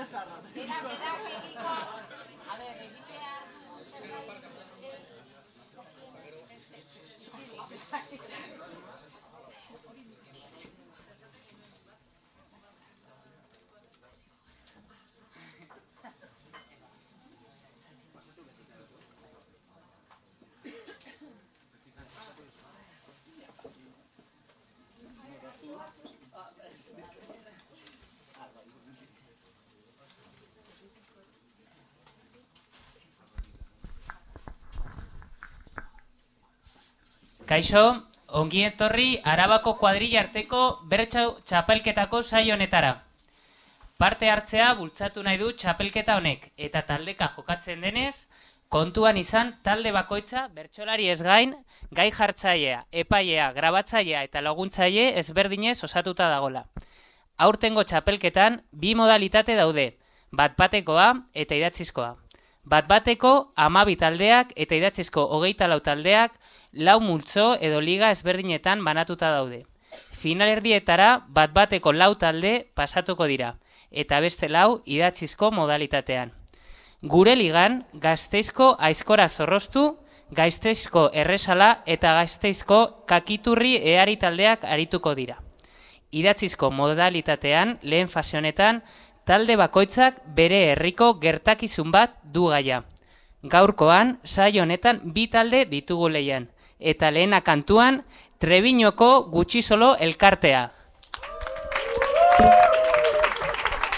¡Mira, mira, Era Kaixo, ongi etorri Arabako kuadrilla arteko bertxau txapelketako saio honetara. Parte hartzea bultzatu nahi du txapelketa honek eta taldeka jokatzen denez, kontuan izan talde bakoitza bertsolari ez gain, gai jartzailea, epailea, grabatzailea eta laguntzaile ezberdinez osatuta dagola. Aurtengo txapelketan bi modalitate daude, bat batekoa eta idatzizkoa. Bat bateko amabi taldeak eta idatzizko hogeita lau taldeak lau multzo edo liga ezberdinetan banatuta daude. Finalerdietara bat bateko lau talde pasatuko dira, eta beste lau idatzizko modalitatean. Gure ligan, gazteizko aizkora zorrostu, gazteizko erresala eta gazteizko kakiturri eari taldeak arituko dira. Idatzizko modalitatean, lehen fasionetan, talde bakoitzak bere herriko gertakizun bat du gaia. Gaurkoan, saio honetan bi talde ditugu leian eta lehena kantuan Trebiñoko gutxi solo elkartea.